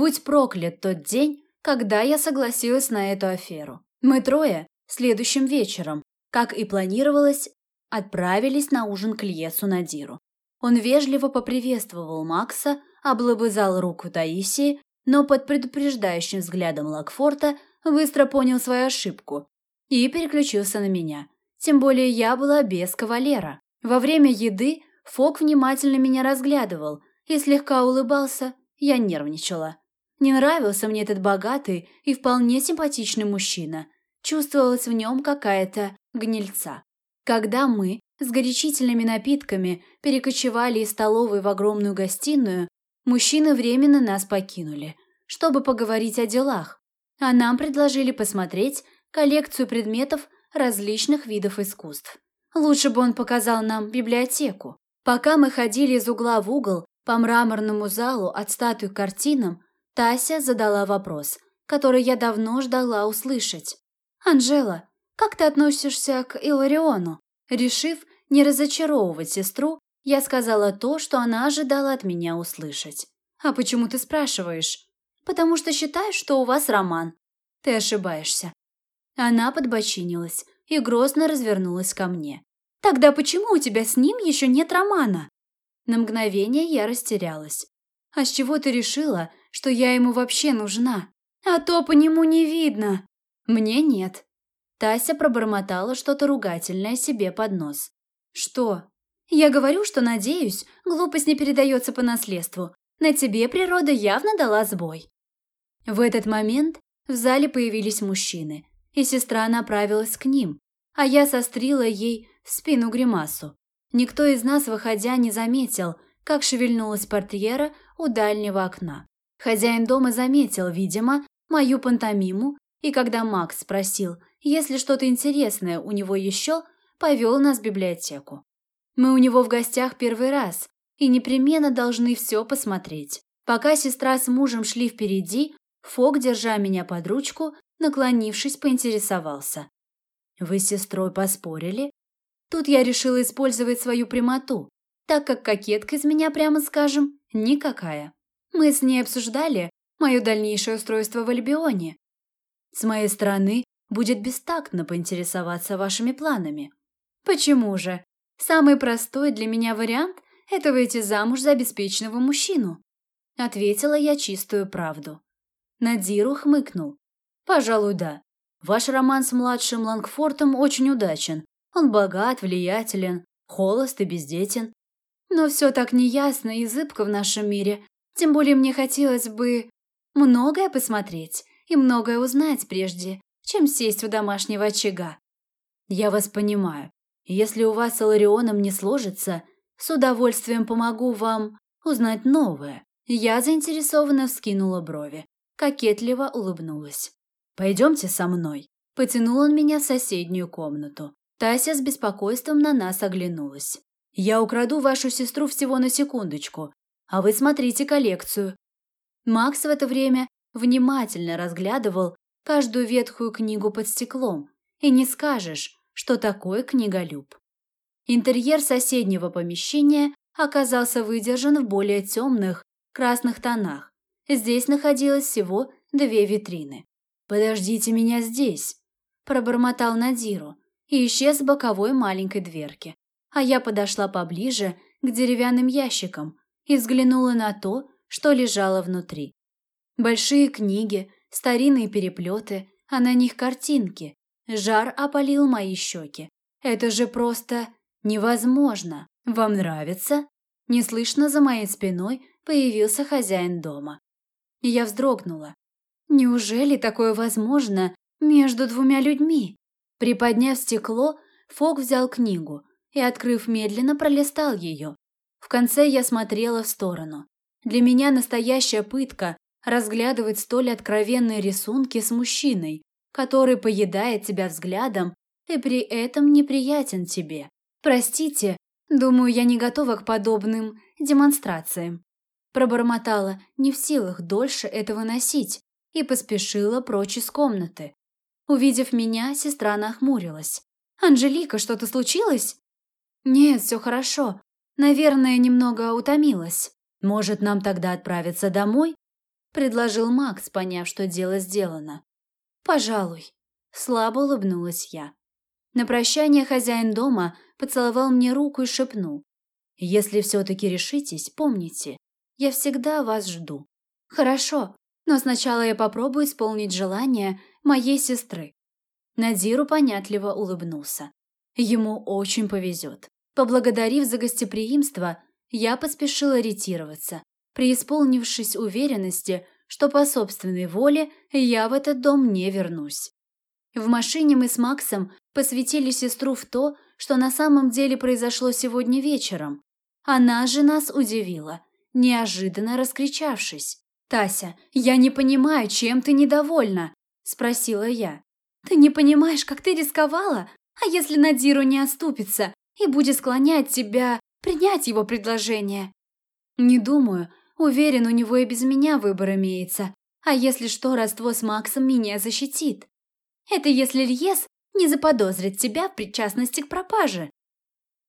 Будь проклят тот день, когда я согласилась на эту аферу. Мы трое следующим вечером, как и планировалось, отправились на ужин к Льесу Надиру. Он вежливо поприветствовал Макса, облобызал руку Таисии, но под предупреждающим взглядом Лакфорта быстро понял свою ошибку и переключился на меня. Тем более я была без кавалера. Во время еды Фок внимательно меня разглядывал и слегка улыбался, я нервничала. Не нравился мне этот богатый и вполне симпатичный мужчина. Чувствовалась в нем какая-то гнильца. Когда мы с горячительными напитками перекочевали из столовой в огромную гостиную, мужчины временно нас покинули, чтобы поговорить о делах, а нам предложили посмотреть коллекцию предметов различных видов искусств. Лучше бы он показал нам библиотеку. Пока мы ходили из угла в угол по мраморному залу от статуй к картинам, Тася задала вопрос, который я давно ждала услышать. «Анжела, как ты относишься к Илариону?» Решив не разочаровывать сестру, я сказала то, что она ожидала от меня услышать. «А почему ты спрашиваешь?» «Потому что считаю, что у вас роман». «Ты ошибаешься». Она подбочинилась и грозно развернулась ко мне. «Тогда почему у тебя с ним еще нет романа?» На мгновение я растерялась. «А с чего ты решила, что я ему вообще нужна? А то по нему не видно!» «Мне нет». Тася пробормотала что-то ругательное себе под нос. «Что?» «Я говорю, что надеюсь, глупость не передается по наследству. На тебе природа явно дала сбой». В этот момент в зале появились мужчины, и сестра направилась к ним, а я сострила ей в спину гримасу. Никто из нас, выходя, не заметил, как шевельнулась портьера у дальнего окна. Хозяин дома заметил, видимо, мою пантомиму, и когда Макс спросил, есть ли что-то интересное у него еще, повел нас в библиотеку. Мы у него в гостях первый раз и непременно должны все посмотреть. Пока сестра с мужем шли впереди, Фок, держа меня под ручку, наклонившись, поинтересовался. «Вы с сестрой поспорили?» Тут я решила использовать свою прямоту, так как кокетка из меня, прямо скажем, никакая. Мы с ней обсуждали мое дальнейшее устройство в Альбионе. С моей стороны будет бестактно поинтересоваться вашими планами. Почему же? Самый простой для меня вариант – это выйти замуж за обеспеченного мужчину. Ответила я чистую правду. Надиру хмыкнул. Пожалуй, да. Ваш роман с младшим Лангфортом очень удачен. Он богат, влиятелен, холост и бездетен. Но все так неясно и зыбко в нашем мире. Тем более мне хотелось бы многое посмотреть и многое узнать прежде, чем сесть у домашнего очага. Я вас понимаю. Если у вас с Иларионом не сложится, с удовольствием помогу вам узнать новое. Я заинтересованно вскинула брови, кокетливо улыбнулась. «Пойдемте со мной». Потянул он меня в соседнюю комнату. Тася с беспокойством на нас оглянулась. «Я украду вашу сестру всего на секундочку, а вы смотрите коллекцию». Макс в это время внимательно разглядывал каждую ветхую книгу под стеклом, и не скажешь, что такое книголюб. Интерьер соседнего помещения оказался выдержан в более темных, красных тонах. Здесь находилось всего две витрины. «Подождите меня здесь», – пробормотал Надиру, и исчез в боковой маленькой дверке. А я подошла поближе к деревянным ящикам и взглянула на то, что лежало внутри. Большие книги, старинные переплеты, а на них картинки. Жар опалил мои щеки. Это же просто невозможно. Вам нравится? Неслышно за моей спиной появился хозяин дома. Я вздрогнула. Неужели такое возможно между двумя людьми? Приподняв стекло, Фок взял книгу и, открыв медленно, пролистал ее. В конце я смотрела в сторону. Для меня настоящая пытка – разглядывать столь откровенные рисунки с мужчиной, который поедает тебя взглядом и при этом неприятен тебе. Простите, думаю, я не готова к подобным демонстрациям. Пробормотала, не в силах дольше этого носить, и поспешила прочь из комнаты. Увидев меня, сестра нахмурилась. «Анжелика, что-то случилось?» «Нет, все хорошо. Наверное, немного утомилась. Может, нам тогда отправиться домой?» – предложил Макс, поняв, что дело сделано. «Пожалуй», – слабо улыбнулась я. На прощание хозяин дома поцеловал мне руку и шепнул. «Если все-таки решитесь, помните, я всегда вас жду». «Хорошо, но сначала я попробую исполнить желание моей сестры». Надиру понятливо улыбнулся. Ему очень повезет. Поблагодарив за гостеприимство, я поспешила ретироваться, преисполнившись уверенности, что по собственной воле я в этот дом не вернусь. В машине мы с Максом посвятили сестру в то, что на самом деле произошло сегодня вечером. Она же нас удивила, неожиданно раскричавшись. «Тася, я не понимаю, чем ты недовольна?» – спросила я. «Ты не понимаешь, как ты рисковала? А если Надиру не оступится и будет склонять тебя принять его предложение?» «Не думаю. Уверен, у него и без меня выбор имеется. А если что, родство с Максом меня защитит. Это если Льес не заподозрит тебя в причастности к пропаже.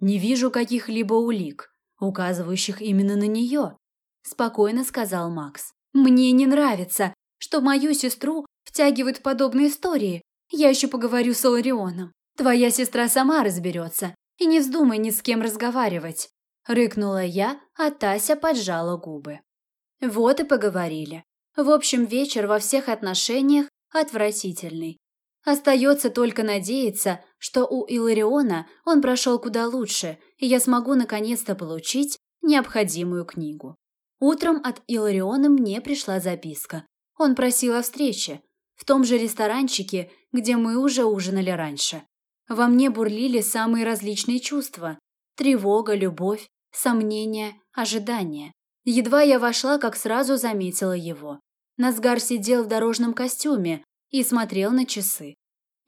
Не вижу каких-либо улик, указывающих именно на нее, спокойно сказал Макс. Мне не нравится, что мою сестру втягивают в подобные истории. Я еще поговорю с Аларионом. Твоя сестра сама разберется. И не вздумай ни с кем разговаривать. Рыкнула я, а Тася поджала губы. Вот и поговорили. В общем, вечер во всех отношениях отвратительный. Остается только надеяться, что у Илариона он прошел куда лучше, и я смогу наконец-то получить необходимую книгу. Утром от Илариона мне пришла записка. Он просил о встрече, в том же ресторанчике, где мы уже ужинали раньше. Во мне бурлили самые различные чувства – тревога, любовь, сомнения, ожидания. Едва я вошла, как сразу заметила его. Назгар сидел в дорожном костюме, и смотрел на часы.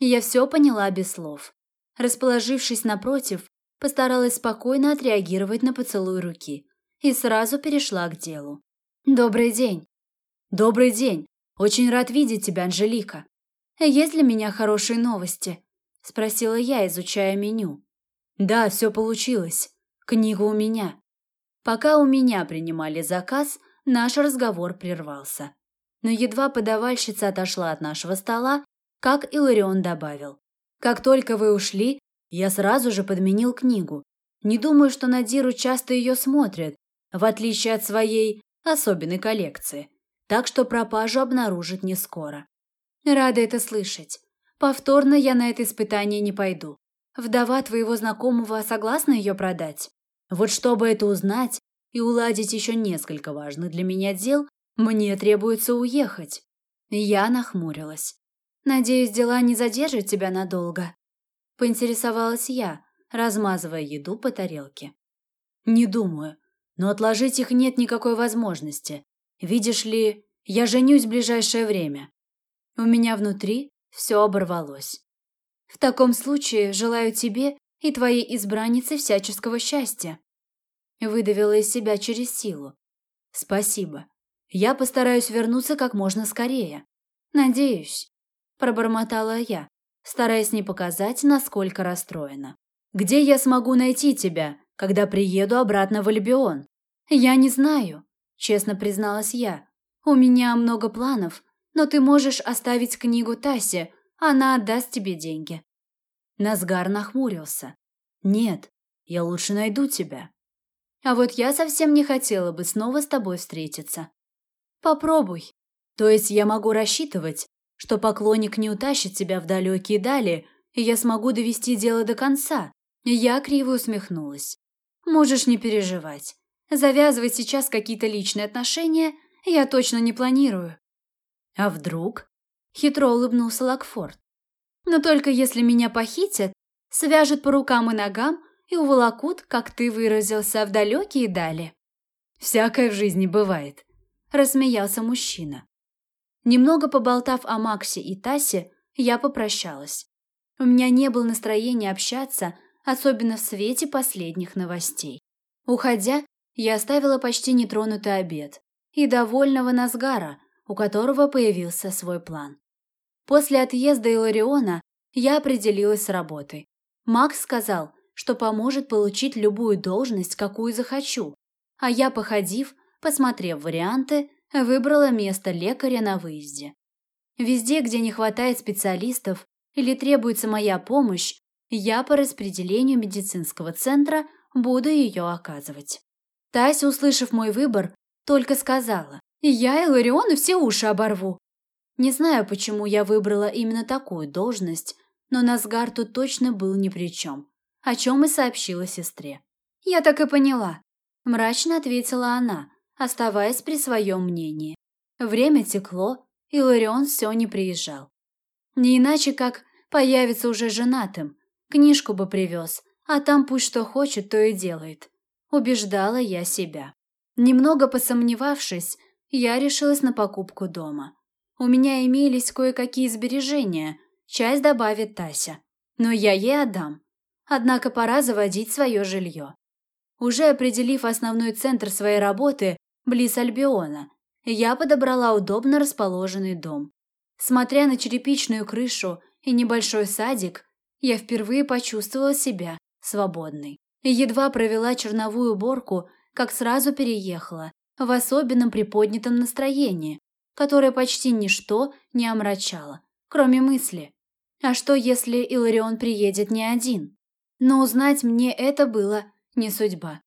Я все поняла без слов. Расположившись напротив, постаралась спокойно отреагировать на поцелуй руки и сразу перешла к делу. «Добрый день!» «Добрый день! Очень рад видеть тебя, Анжелика!» «Есть для меня хорошие новости?» – спросила я, изучая меню. «Да, все получилось. Книга у меня». Пока у меня принимали заказ, наш разговор прервался но едва подавальщица отошла от нашего стола, как Иларион добавил. «Как только вы ушли, я сразу же подменил книгу. Не думаю, что Надиру часто ее смотрят, в отличие от своей особенной коллекции. Так что пропажу обнаружит не скоро. Рада это слышать. Повторно я на это испытание не пойду. Вдова твоего знакомого согласна ее продать? Вот чтобы это узнать и уладить еще несколько важных для меня дел, мне требуется уехать. Я нахмурилась. Надеюсь, дела не задержат тебя надолго. Поинтересовалась я, размазывая еду по тарелке. Не думаю, но отложить их нет никакой возможности. Видишь ли, я женюсь в ближайшее время. У меня внутри все оборвалось. В таком случае желаю тебе и твоей избраннице всяческого счастья. Выдавила из себя через силу. Спасибо. Я постараюсь вернуться как можно скорее. Надеюсь, пробормотала я, стараясь не показать, насколько расстроена. Где я смогу найти тебя, когда приеду обратно в Альбион? Я не знаю, честно призналась я. У меня много планов, но ты можешь оставить книгу Тасе, она отдаст тебе деньги. Назгар нахмурился. Нет, я лучше найду тебя. А вот я совсем не хотела бы снова с тобой встретиться. Попробуй. То есть я могу рассчитывать, что поклонник не утащит тебя в далекие дали, и я смогу довести дело до конца. Я криво усмехнулась. Можешь не переживать. Завязывать сейчас какие-то личные отношения я точно не планирую. А вдруг? Хитро улыбнулся Лакфорд. Но только если меня похитят, свяжут по рукам и ногам и уволокут, как ты выразился, в далекие дали. Всякое в жизни бывает рассмеялся мужчина. Немного поболтав о Максе и Тасе, я попрощалась. У меня не было настроения общаться, особенно в свете последних новостей. Уходя, я оставила почти нетронутый обед и довольного Назгара, у которого появился свой план. После отъезда Илариона я определилась с работой. Макс сказал, что поможет получить любую должность, какую захочу, а я, походив, Посмотрев варианты, выбрала место лекаря на выезде. Везде, где не хватает специалистов или требуется моя помощь, я по распределению медицинского центра буду ее оказывать. Тася, услышав мой выбор, только сказала, «Я Илариону все уши оборву». Не знаю, почему я выбрала именно такую должность, но Назгар тут точно был ни при чем, о чем и сообщила сестре. «Я так и поняла», – мрачно ответила она, оставаясь при своем мнении. Время текло, и Ларион все не приезжал. Не иначе, как появится уже женатым, книжку бы привез, а там пусть что хочет, то и делает. Убеждала я себя. Немного посомневавшись, я решилась на покупку дома. У меня имелись кое-какие сбережения, часть добавит Тася. Но я ей отдам. Однако пора заводить свое жилье. Уже определив основной центр своей работы, близ Альбиона, я подобрала удобно расположенный дом. Смотря на черепичную крышу и небольшой садик, я впервые почувствовала себя свободной. Едва провела черновую уборку, как сразу переехала, в особенном приподнятом настроении, которое почти ничто не омрачало, кроме мысли. А что, если Иларион приедет не один? Но узнать мне это было не судьба.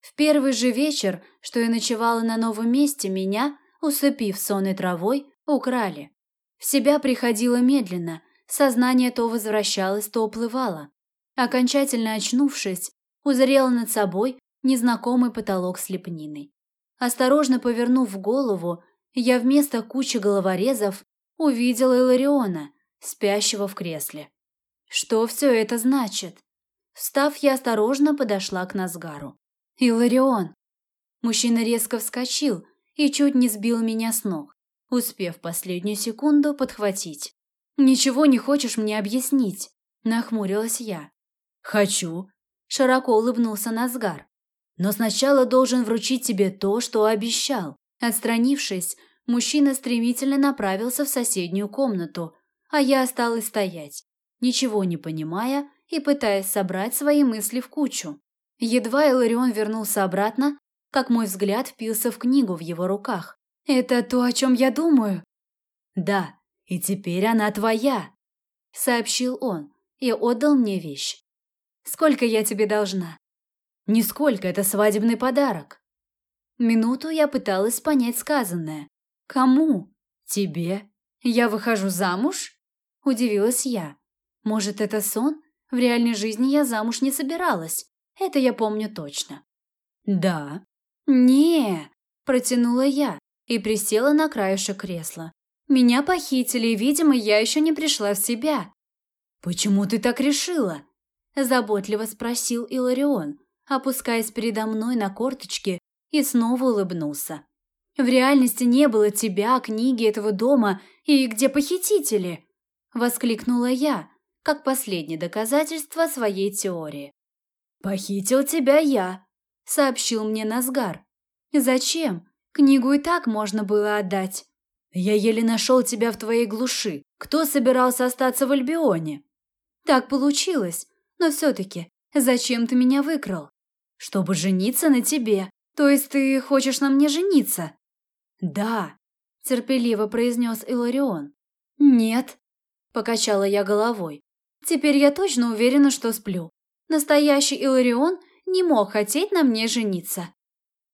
В первый же вечер, что я ночевала на новом месте, меня, усыпив сонной травой, украли. В себя приходила медленно, сознание то возвращалось, то уплывало. Окончательно очнувшись, узрела над собой незнакомый потолок с лепниной. Осторожно повернув голову, я вместо кучи головорезов увидела Илариона, спящего в кресле. Что все это значит? Встав, я осторожно подошла к Назгару. «Иларион!» Мужчина резко вскочил и чуть не сбил меня с ног, успев последнюю секунду подхватить. «Ничего не хочешь мне объяснить?» – нахмурилась я. «Хочу», – широко улыбнулся Назгар. «Но сначала должен вручить тебе то, что обещал». Отстранившись, мужчина стремительно направился в соседнюю комнату, а я осталась стоять, ничего не понимая и пытаясь собрать свои мысли в кучу. Едва Иларион вернулся обратно, как мой взгляд впился в книгу в его руках. «Это то, о чем я думаю?» «Да, и теперь она твоя», — сообщил он и отдал мне вещь. «Сколько я тебе должна?» «Нисколько, это свадебный подарок». Минуту я пыталась понять сказанное. «Кому?» «Тебе». «Я выхожу замуж?» – удивилась я. «Может, это сон? В реальной жизни я замуж не собиралась. Это я помню точно. Да. Не, протянула я и присела на краешек кресла. Меня похитили, и, видимо, я еще не пришла в себя. Почему ты так решила? заботливо спросил Иларион, опускаясь передо мной на корточки и снова улыбнулся. В реальности не было тебя, книги этого дома и где похитители, воскликнула я, как последнее доказательство своей теории. «Похитил тебя я», — сообщил мне Назгар. «Зачем? Книгу и так можно было отдать». «Я еле нашел тебя в твоей глуши. Кто собирался остаться в Альбионе?» «Так получилось. Но все-таки, зачем ты меня выкрал?» «Чтобы жениться на тебе. То есть ты хочешь на мне жениться?» «Да», — терпеливо произнес Иларион. «Нет», — покачала я головой. «Теперь я точно уверена, что сплю. Настоящий Иларион не мог хотеть на мне жениться.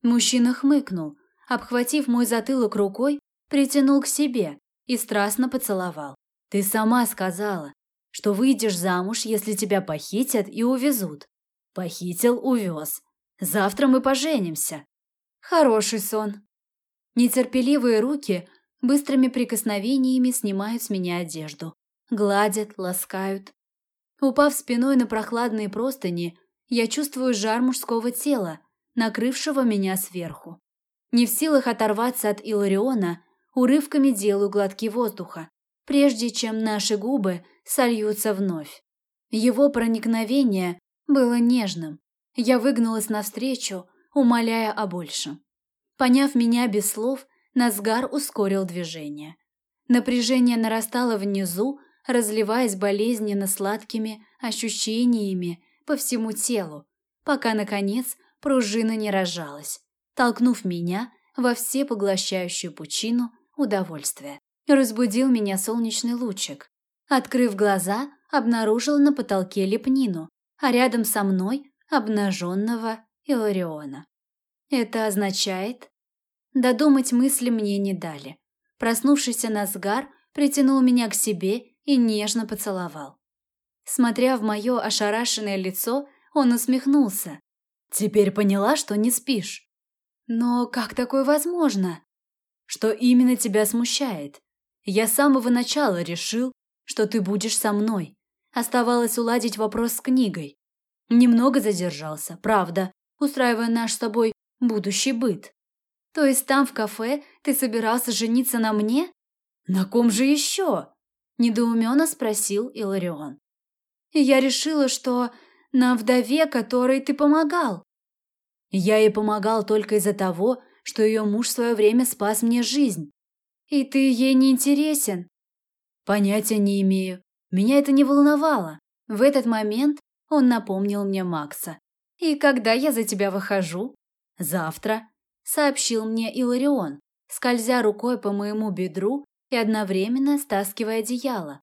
Мужчина хмыкнул, обхватив мой затылок рукой, притянул к себе и страстно поцеловал. Ты сама сказала, что выйдешь замуж, если тебя похитят и увезут. Похитил, увез. Завтра мы поженимся. Хороший сон. Нетерпеливые руки быстрыми прикосновениями снимают с меня одежду. Гладят, ласкают, Упав спиной на прохладные простыни, я чувствую жар мужского тела, накрывшего меня сверху. Не в силах оторваться от Илариона, урывками делаю глотки воздуха, прежде чем наши губы сольются вновь. Его проникновение было нежным. Я выгнулась навстречу, умоляя о большем. Поняв меня без слов, Назгар ускорил движение. Напряжение нарастало внизу, разливаясь болезненно сладкими ощущениями по всему телу, пока, наконец, пружина не разжалась, толкнув меня во всепоглощающую пучину удовольствия. Разбудил меня солнечный лучик. Открыв глаза, обнаружил на потолке лепнину, а рядом со мной обнаженного Илариона. Это означает... Додумать мысли мне не дали. Проснувшийся Назгар притянул меня к себе и нежно поцеловал. Смотря в мое ошарашенное лицо, он усмехнулся. «Теперь поняла, что не спишь?» «Но как такое возможно?» «Что именно тебя смущает? Я с самого начала решил, что ты будешь со мной. Оставалось уладить вопрос с книгой. Немного задержался, правда, устраивая наш с тобой будущий быт. То есть там, в кафе, ты собирался жениться на мне? На ком же еще? Недоуменно спросил Иларион. И я решила, что на вдове, которой ты помогал. Я ей помогал только из-за того, что ее муж в свое время спас мне жизнь. И ты ей не интересен. Понятия не имею. Меня это не волновало. В этот момент он напомнил мне Макса. И когда я за тебя выхожу? Завтра, сообщил мне Иларион, скользя рукой по моему бедру и одновременно стаскивая одеяло.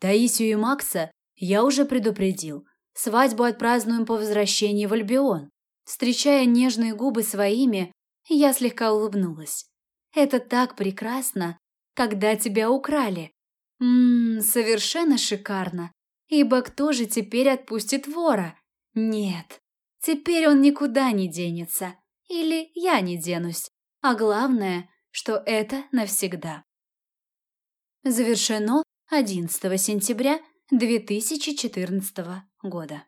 Таисию и Макса я уже предупредил. Свадьбу отпразднуем по возвращении в Альбион. Встречая нежные губы своими, я слегка улыбнулась. Это так прекрасно, когда тебя украли. Ммм, совершенно шикарно. Ибо кто же теперь отпустит вора? Нет, теперь он никуда не денется. Или я не денусь. А главное, что это навсегда. Завершено 11 сентября 2014 года.